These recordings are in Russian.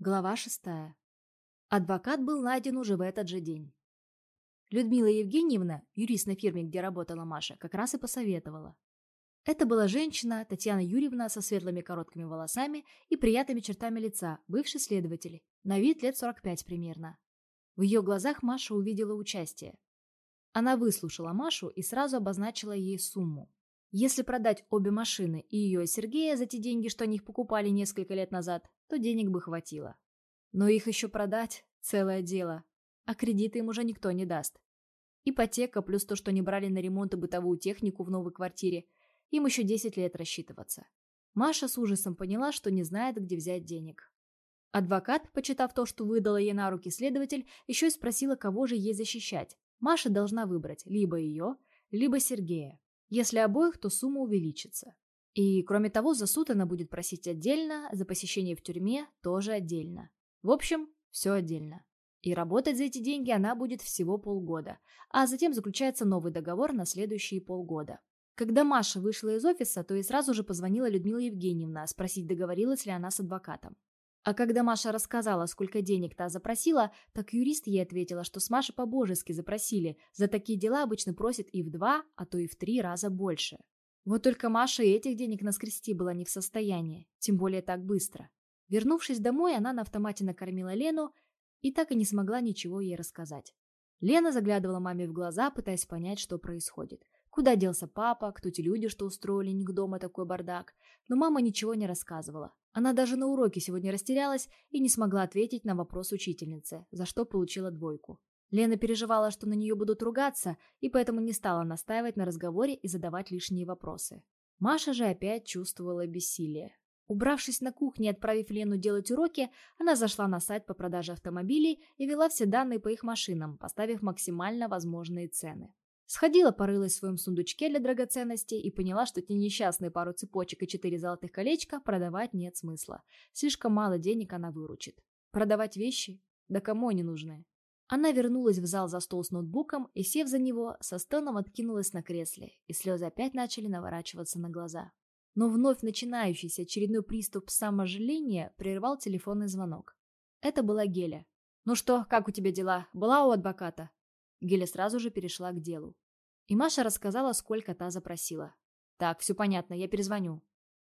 Глава шестая. Адвокат был найден уже в этот же день. Людмила Евгеньевна, юрист на фирме, где работала Маша, как раз и посоветовала. Это была женщина, Татьяна Юрьевна, со светлыми короткими волосами и приятными чертами лица, бывший следователь, на вид лет 45 примерно. В ее глазах Маша увидела участие. Она выслушала Машу и сразу обозначила ей сумму. Если продать обе машины и ее и Сергея за те деньги, что они их покупали несколько лет назад, то денег бы хватило. Но их еще продать – целое дело, а кредиты им уже никто не даст. Ипотека плюс то, что не брали на ремонт и бытовую технику в новой квартире, им еще 10 лет рассчитываться. Маша с ужасом поняла, что не знает, где взять денег. Адвокат, почитав то, что выдала ей на руки следователь, еще и спросила, кого же ей защищать. Маша должна выбрать либо ее, либо Сергея. Если обоих, то сумма увеличится. И, кроме того, за суд она будет просить отдельно, за посещение в тюрьме тоже отдельно. В общем, все отдельно. И работать за эти деньги она будет всего полгода, а затем заключается новый договор на следующие полгода. Когда Маша вышла из офиса, то ей сразу же позвонила Людмила Евгеньевна спросить, договорилась ли она с адвокатом. А когда Маша рассказала, сколько денег та запросила, так юрист ей ответила, что с Машей по-божески запросили. За такие дела обычно просят и в два, а то и в три раза больше. Вот только Маша и этих денег наскрести была не в состоянии, тем более так быстро. Вернувшись домой, она на автомате накормила Лену и так и не смогла ничего ей рассказать. Лена заглядывала маме в глаза, пытаясь понять, что происходит. Куда делся папа, кто те люди, что устроили них дома такой бардак. Но мама ничего не рассказывала. Она даже на уроке сегодня растерялась и не смогла ответить на вопрос учительницы, за что получила двойку. Лена переживала, что на нее будут ругаться, и поэтому не стала настаивать на разговоре и задавать лишние вопросы. Маша же опять чувствовала бессилие. Убравшись на кухне и отправив Лену делать уроки, она зашла на сайт по продаже автомобилей и ввела все данные по их машинам, поставив максимально возможные цены. Сходила, порылась в своем сундучке для драгоценностей и поняла, что те несчастные пару цепочек и четыре золотых колечка продавать нет смысла. Слишком мало денег она выручит. Продавать вещи? Да кому они нужны? Она вернулась в зал за стол с ноутбуком и, сев за него, со стоном откинулась на кресле, и слезы опять начали наворачиваться на глаза. Но вновь начинающийся очередной приступ саможаления прервал телефонный звонок. Это была Геля. «Ну что, как у тебя дела? Была у адвоката?» Геля сразу же перешла к делу. И Маша рассказала, сколько та запросила. «Так, все понятно, я перезвоню».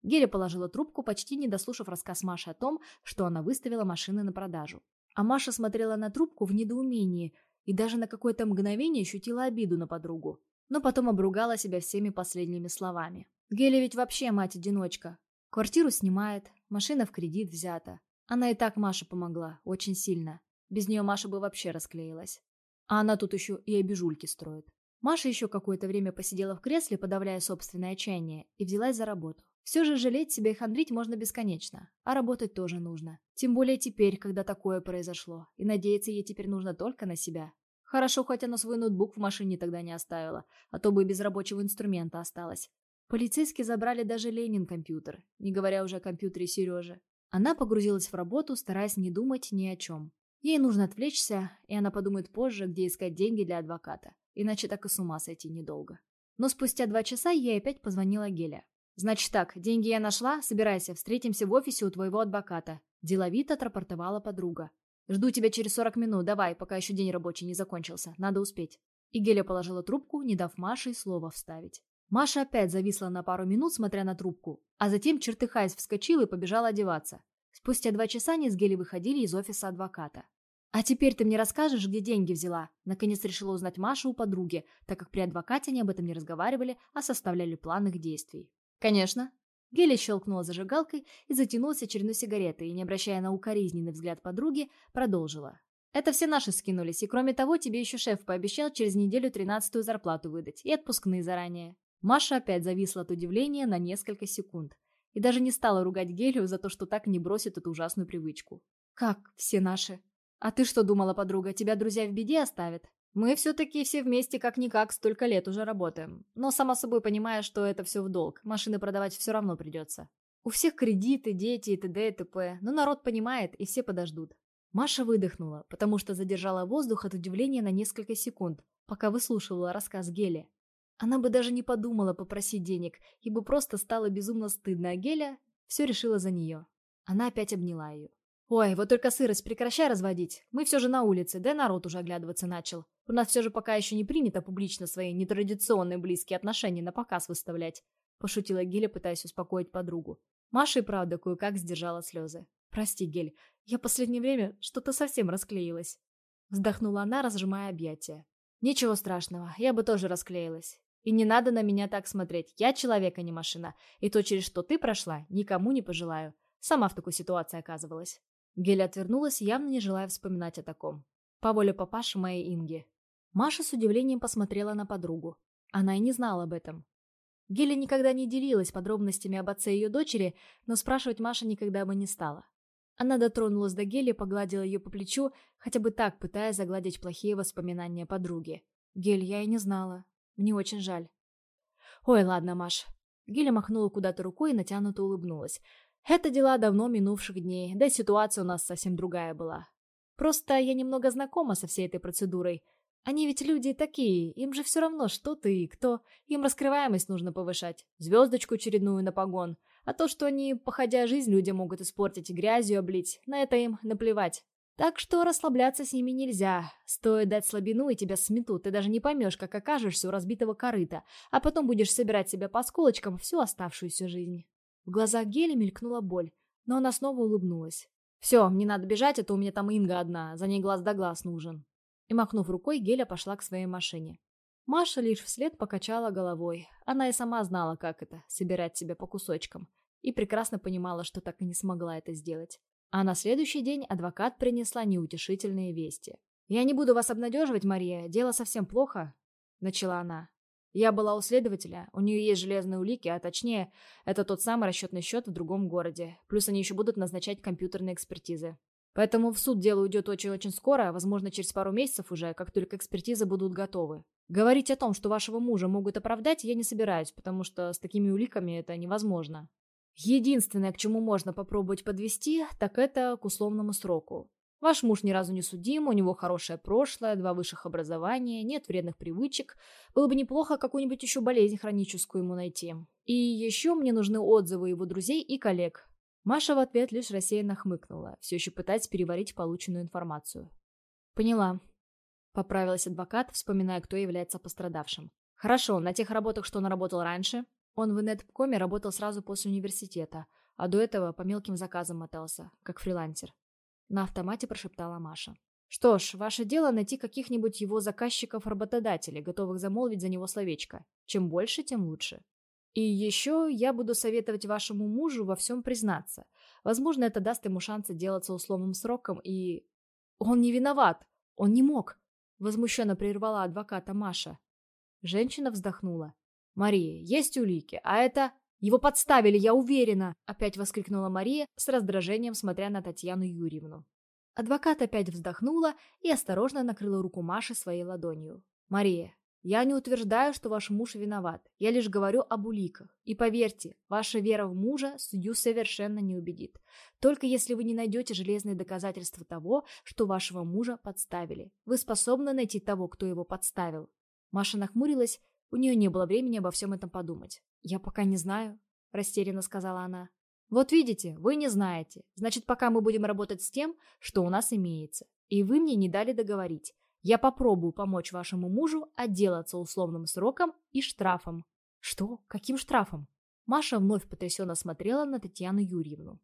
Геля положила трубку, почти не дослушав рассказ Маши о том, что она выставила машины на продажу. А Маша смотрела на трубку в недоумении и даже на какое-то мгновение ощутила обиду на подругу. Но потом обругала себя всеми последними словами. Геля ведь вообще мать-одиночка. Квартиру снимает, машина в кредит взята. Она и так Маше помогла, очень сильно. Без нее Маша бы вообще расклеилась. А она тут еще и обижульки строит. Маша еще какое-то время посидела в кресле, подавляя собственное отчаяние, и взялась за работу. Все же жалеть себя и хандрить можно бесконечно, а работать тоже нужно. Тем более теперь, когда такое произошло, и надеяться ей теперь нужно только на себя. Хорошо, хоть она свой ноутбук в машине тогда не оставила, а то бы и без рабочего инструмента осталась. Полицейские забрали даже Ленин компьютер, не говоря уже о компьютере Сережи. Она погрузилась в работу, стараясь не думать ни о чем. Ей нужно отвлечься, и она подумает позже, где искать деньги для адвоката. Иначе так и с ума сойти недолго. Но спустя два часа ей опять позвонила Геля. «Значит так, деньги я нашла, собирайся, встретимся в офисе у твоего адвоката», – деловито отрапортовала подруга. «Жду тебя через 40 минут, давай, пока еще день рабочий не закончился, надо успеть». И Геля положила трубку, не дав Маше и слова вставить. Маша опять зависла на пару минут, смотря на трубку, а затем, чертыхаясь, вскочила и побежала одеваться. Спустя два часа они с Гелей выходили из офиса адвоката. «А теперь ты мне расскажешь, где деньги взяла?» Наконец решила узнать Маша у подруги, так как при адвокате они об этом не разговаривали, а составляли план их действий. «Конечно». Геля щелкнула зажигалкой и затянулась очередной сигаретой, и, не обращая на укоризненный взгляд подруги, продолжила. «Это все наши скинулись, и кроме того, тебе еще шеф пообещал через неделю тринадцатую зарплату выдать и отпускные заранее». Маша опять зависла от удивления на несколько секунд и даже не стала ругать Гелию за то, что так не бросит эту ужасную привычку. «Как все наши?» «А ты что думала, подруга, тебя друзья в беде оставят?» «Мы все-таки все вместе как-никак столько лет уже работаем. Но, само собой, понимая, что это все в долг, машины продавать все равно придется. У всех кредиты, дети и т.д. и т.п. Но народ понимает, и все подождут». Маша выдохнула, потому что задержала воздух от удивления на несколько секунд, пока выслушивала рассказ Гели. Она бы даже не подумала попросить денег, ибо просто стало безумно стыдно, а Геля все решила за нее. Она опять обняла ее. Ой, вот только сырость прекращай разводить. Мы все же на улице, да народ уже оглядываться начал. У нас все же пока еще не принято публично свои нетрадиционные близкие отношения на показ выставлять. Пошутила Геля, пытаясь успокоить подругу. Маша и правда кое-как сдержала слезы. «Прости, Гель, я последнее время что-то совсем расклеилась». Вздохнула она, разжимая объятия. «Ничего страшного, я бы тоже расклеилась. И не надо на меня так смотреть. Я человек, а не машина. И то, через что ты прошла, никому не пожелаю. Сама в такой ситуации оказывалась». Геля отвернулась, явно не желая вспоминать о таком. По воле папаши моей Инги. Маша с удивлением посмотрела на подругу. Она и не знала об этом. Геля никогда не делилась подробностями об отце ее дочери, но спрашивать Маша никогда бы не стала. Она дотронулась до Гели, погладила ее по плечу, хотя бы так пытаясь загладить плохие воспоминания подруги. «Гель, я и не знала. Мне очень жаль». «Ой, ладно, Маш». Геля махнула куда-то рукой и натянуто улыбнулась. Это дела давно минувших дней, да и ситуация у нас совсем другая была. Просто я немного знакома со всей этой процедурой. Они ведь люди такие, им же все равно, что ты и кто. Им раскрываемость нужно повышать, звездочку очередную на погон. А то, что они, походя жизнь, люди могут испортить грязью облить, на это им наплевать. Так что расслабляться с ними нельзя. Стоит дать слабину, и тебя сметут. Ты даже не поймешь, как окажешься у разбитого корыта, а потом будешь собирать себя по сколочкам всю оставшуюся жизнь. В глазах Гели мелькнула боль, но она снова улыбнулась. «Все, мне надо бежать, это а у меня там Инга одна, за ней глаз да глаз нужен». И махнув рукой, Геля пошла к своей машине. Маша лишь вслед покачала головой. Она и сама знала, как это — собирать себя по кусочкам. И прекрасно понимала, что так и не смогла это сделать. А на следующий день адвокат принесла неутешительные вести. «Я не буду вас обнадеживать, Мария, дело совсем плохо», — начала она. Я была у следователя, у нее есть железные улики, а точнее, это тот самый расчетный счет в другом городе. Плюс они еще будут назначать компьютерные экспертизы. Поэтому в суд дело уйдет очень-очень скоро, возможно, через пару месяцев уже, как только экспертизы будут готовы. Говорить о том, что вашего мужа могут оправдать, я не собираюсь, потому что с такими уликами это невозможно. Единственное, к чему можно попробовать подвести, так это к условному сроку. Ваш муж ни разу не судим, у него хорошее прошлое, два высших образования, нет вредных привычек. Было бы неплохо какую-нибудь еще болезнь хроническую ему найти. И еще мне нужны отзывы его друзей и коллег. Маша в ответ лишь рассеянно хмыкнула, все еще пытаясь переварить полученную информацию. «Поняла», — поправилась адвокат, вспоминая, кто является пострадавшим. «Хорошо, на тех работах, что он работал раньше, он в инеткоме работал сразу после университета, а до этого по мелким заказам мотался, как фрилансер. На автомате прошептала Маша. Что ж, ваше дело найти каких-нибудь его заказчиков-работодателей, готовых замолвить за него словечко. Чем больше, тем лучше. И еще я буду советовать вашему мужу во всем признаться. Возможно, это даст ему шанс отделаться условным сроком и... Он не виноват! Он не мог! Возмущенно прервала адвоката Маша. Женщина вздохнула. «Мария, есть улики, а это...» Его подставили, я уверена!» — опять воскликнула Мария с раздражением, смотря на Татьяну Юрьевну. Адвокат опять вздохнула и осторожно накрыла руку Маши своей ладонью. «Мария, я не утверждаю, что ваш муж виноват. Я лишь говорю об уликах. И поверьте, ваша вера в мужа судью совершенно не убедит. Только если вы не найдете железные доказательства того, что вашего мужа подставили. Вы способны найти того, кто его подставил?» Маша нахмурилась, у нее не было времени обо всем этом подумать. «Я пока не знаю», — растерянно сказала она. «Вот видите, вы не знаете. Значит, пока мы будем работать с тем, что у нас имеется. И вы мне не дали договорить. Я попробую помочь вашему мужу отделаться условным сроком и штрафом». «Что? Каким штрафом?» Маша вновь потрясенно смотрела на Татьяну Юрьевну.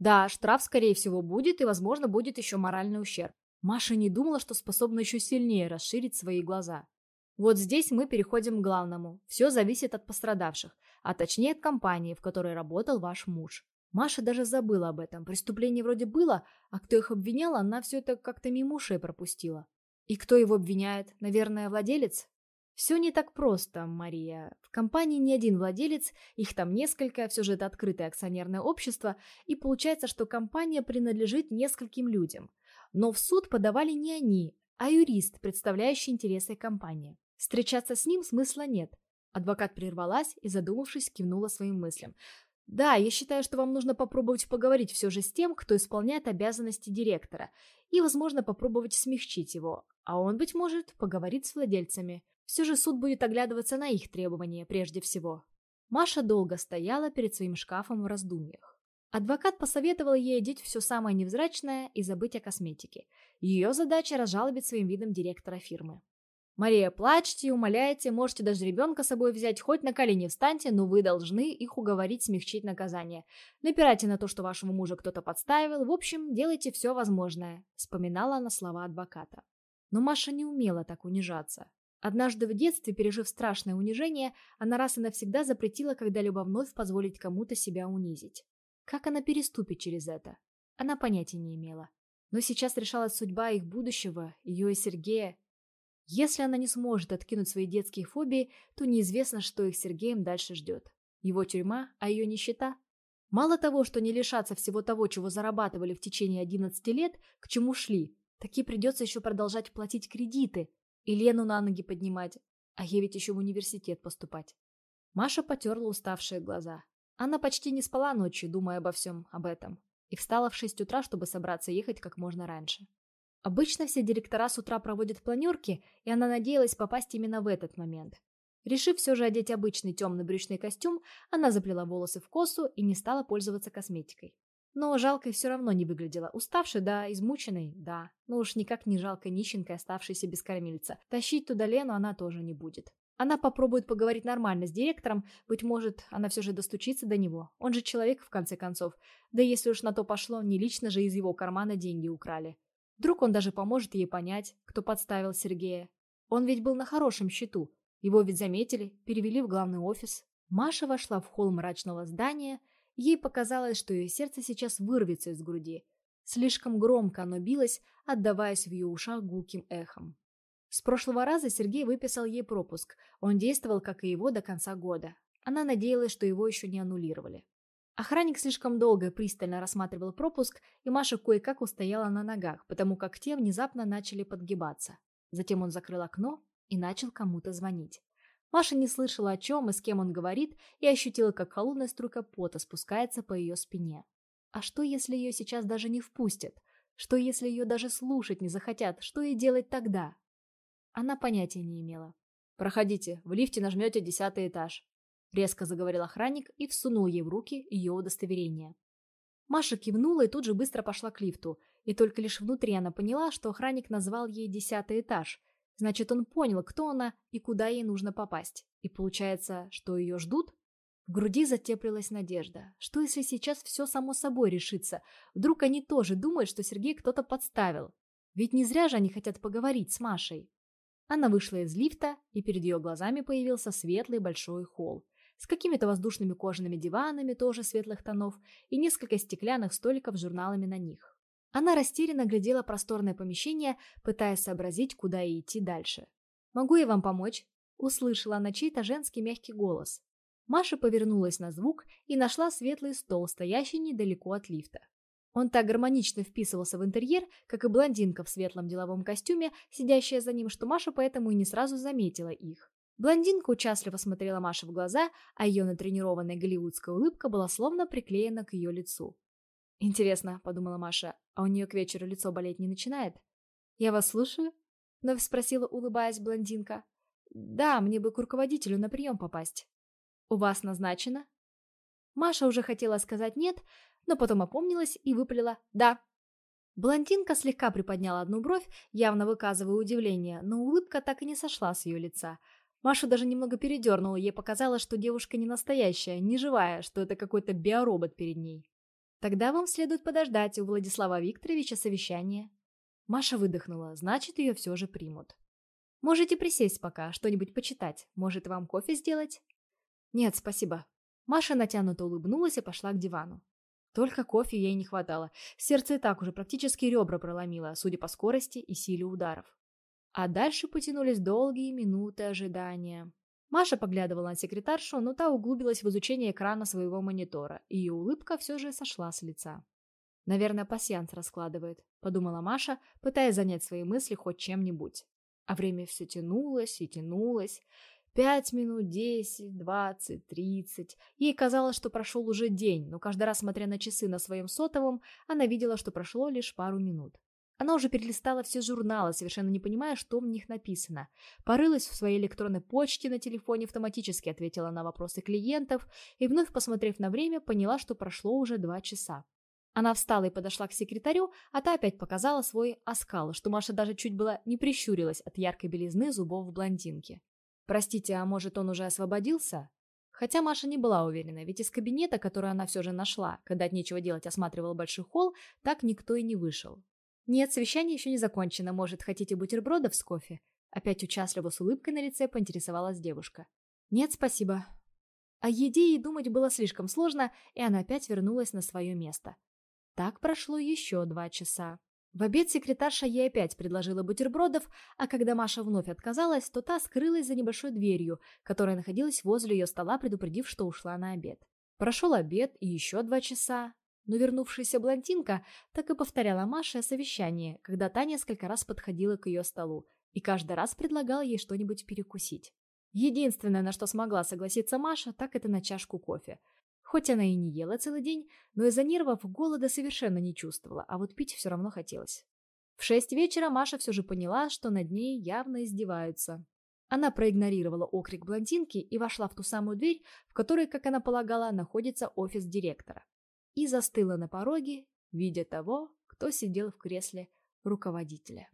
«Да, штраф, скорее всего, будет, и, возможно, будет еще моральный ущерб. Маша не думала, что способна еще сильнее расширить свои глаза. Вот здесь мы переходим к главному. Все зависит от пострадавших, а точнее от компании, в которой работал ваш муж. Маша даже забыла об этом. Преступление вроде было, а кто их обвинял, она все это как-то мимо ушей пропустила. И кто его обвиняет? Наверное, владелец? Все не так просто, Мария. В компании не один владелец, их там несколько, все же это открытое акционерное общество, и получается, что компания принадлежит нескольким людям. Но в суд подавали не они, а юрист, представляющий интересы компании. Встречаться с ним смысла нет. Адвокат прервалась и, задумавшись, кивнула своим мыслям. Да, я считаю, что вам нужно попробовать поговорить все же с тем, кто исполняет обязанности директора, и, возможно, попробовать смягчить его, а он, быть может, поговорит с владельцами. Все же суд будет оглядываться на их требования прежде всего. Маша долго стояла перед своим шкафом в раздумьях. Адвокат посоветовал ей одеть все самое невзрачное и забыть о косметике. Ее задача – разжалобить своим видом директора фирмы. «Мария, плачьте и умоляйте, можете даже ребенка с собой взять, хоть на колени встаньте, но вы должны их уговорить смягчить наказание. Напирайте на то, что вашего мужа кто-то подставил, в общем, делайте все возможное», – вспоминала она слова адвоката. Но Маша не умела так унижаться. Однажды в детстве, пережив страшное унижение, она раз и навсегда запретила когда-либо вновь позволить кому-то себя унизить. Как она переступит через это? Она понятия не имела. Но сейчас решалась судьба их будущего, ее и Сергея. Если она не сможет откинуть свои детские фобии, то неизвестно, что их Сергеем дальше ждет. Его тюрьма, а ее нищета. Мало того, что не лишаться всего того, чего зарабатывали в течение 11 лет, к чему шли, так и придется еще продолжать платить кредиты и Лену на ноги поднимать, а ей ведь еще в университет поступать. Маша потерла уставшие глаза. Она почти не спала ночью, думая обо всем об этом, и встала в 6 утра, чтобы собраться ехать как можно раньше. Обычно все директора с утра проводят планерки, и она надеялась попасть именно в этот момент. Решив все же одеть обычный темный брючный костюм, она заплела волосы в косу и не стала пользоваться косметикой. Но жалкой все равно не выглядела. Уставшей, да, измученной, да. Но уж никак не жалкой нищенкой, оставшейся без кормильца. Тащить туда Лену она тоже не будет. Она попробует поговорить нормально с директором, быть может, она все же достучится до него. Он же человек, в конце концов. Да если уж на то пошло, не лично же из его кармана деньги украли. Вдруг он даже поможет ей понять, кто подставил Сергея. Он ведь был на хорошем счету. Его ведь заметили, перевели в главный офис. Маша вошла в холл мрачного здания. Ей показалось, что ее сердце сейчас вырвется из груди. Слишком громко оно билось, отдаваясь в ее ушах гулким эхом. С прошлого раза Сергей выписал ей пропуск. Он действовал, как и его, до конца года. Она надеялась, что его еще не аннулировали. Охранник слишком долго пристально рассматривал пропуск, и Маша кое-как устояла на ногах, потому как те внезапно начали подгибаться. Затем он закрыл окно и начал кому-то звонить. Маша не слышала, о чем и с кем он говорит, и ощутила, как холодная струйка пота спускается по ее спине. А что, если ее сейчас даже не впустят? Что, если ее даже слушать не захотят? Что ей делать тогда? Она понятия не имела. «Проходите, в лифте нажмете десятый этаж», — резко заговорил охранник и всунул ей в руки ее удостоверение. Маша кивнула и тут же быстро пошла к лифту, и только лишь внутри она поняла, что охранник назвал ей десятый этаж. Значит, он понял, кто она и куда ей нужно попасть. И получается, что ее ждут? В груди затеплилась надежда. Что если сейчас все само собой решится? Вдруг они тоже думают, что Сергей кто-то подставил? Ведь не зря же они хотят поговорить с Машей. Она вышла из лифта, и перед ее глазами появился светлый большой холл с какими-то воздушными кожаными диванами, тоже светлых тонов, и несколько стеклянных столиков с журналами на них. Она растерянно глядела просторное помещение, пытаясь сообразить, куда ей идти дальше. «Могу я вам помочь?» – услышала она чей-то женский мягкий голос. Маша повернулась на звук и нашла светлый стол, стоящий недалеко от лифта. Он так гармонично вписывался в интерьер, как и блондинка в светлом деловом костюме, сидящая за ним, что Маша поэтому и не сразу заметила их. Блондинка участливо смотрела Маше в глаза, а ее натренированная голливудская улыбка была словно приклеена к ее лицу. «Интересно», — подумала Маша, — «а у нее к вечеру лицо болеть не начинает?» «Я вас слушаю?» — вновь спросила, улыбаясь блондинка. «Да, мне бы к руководителю на прием попасть». «У вас назначено?» Маша уже хотела сказать «нет», но потом опомнилась и выпалила «да». Блондинка слегка приподняла одну бровь, явно выказывая удивление, но улыбка так и не сошла с ее лица. Маша даже немного передернула, ей показалось, что девушка не настоящая, не живая, что это какой-то биоробот перед ней. «Тогда вам следует подождать у Владислава Викторовича совещание». Маша выдохнула, значит, ее все же примут. «Можете присесть пока, что-нибудь почитать. Может, вам кофе сделать?» «Нет, спасибо». Маша натянуто улыбнулась и пошла к дивану. Только кофе ей не хватало. Сердце и так уже практически ребра проломило, судя по скорости и силе ударов. А дальше потянулись долгие минуты ожидания. Маша поглядывала на секретаршу, но та углубилась в изучение экрана своего монитора, и ее улыбка все же сошла с лица. «Наверное, пасьянс раскладывает», — подумала Маша, пытаясь занять свои мысли хоть чем-нибудь. А время все тянулось и тянулось. Пять минут, десять, двадцать, тридцать. Ей казалось, что прошел уже день, но каждый раз, смотря на часы на своем сотовом, она видела, что прошло лишь пару минут. Она уже перелистала все журналы, совершенно не понимая, что в них написано. Порылась в своей электронной почте на телефоне, автоматически ответила на вопросы клиентов и, вновь посмотрев на время, поняла, что прошло уже два часа. Она встала и подошла к секретарю, а та опять показала свой оскал, что Маша даже чуть было не прищурилась от яркой белизны зубов блондинки. «Простите, а может, он уже освободился?» Хотя Маша не была уверена, ведь из кабинета, который она все же нашла, когда от нечего делать осматривала большой холл, так никто и не вышел. «Нет, совещание еще не закончено. Может, хотите бутербродов с кофе?» Опять участливо с улыбкой на лице поинтересовалась девушка. «Нет, спасибо». О еде ей думать было слишком сложно, и она опять вернулась на свое место. Так прошло еще два часа. В обед секретарша ей опять предложила бутербродов, а когда Маша вновь отказалась, то та скрылась за небольшой дверью, которая находилась возле ее стола, предупредив, что ушла на обед. Прошел обед и еще два часа, но вернувшаяся блондинка так и повторяла Маше о совещании, когда та несколько раз подходила к ее столу и каждый раз предлагала ей что-нибудь перекусить. Единственное, на что смогла согласиться Маша, так это на чашку кофе. Хоть она и не ела целый день, но из-за нервов голода совершенно не чувствовала, а вот пить все равно хотелось. В шесть вечера Маша все же поняла, что над ней явно издеваются. Она проигнорировала окрик блондинки и вошла в ту самую дверь, в которой, как она полагала, находится офис директора и застыла на пороге, видя того, кто сидел в кресле руководителя.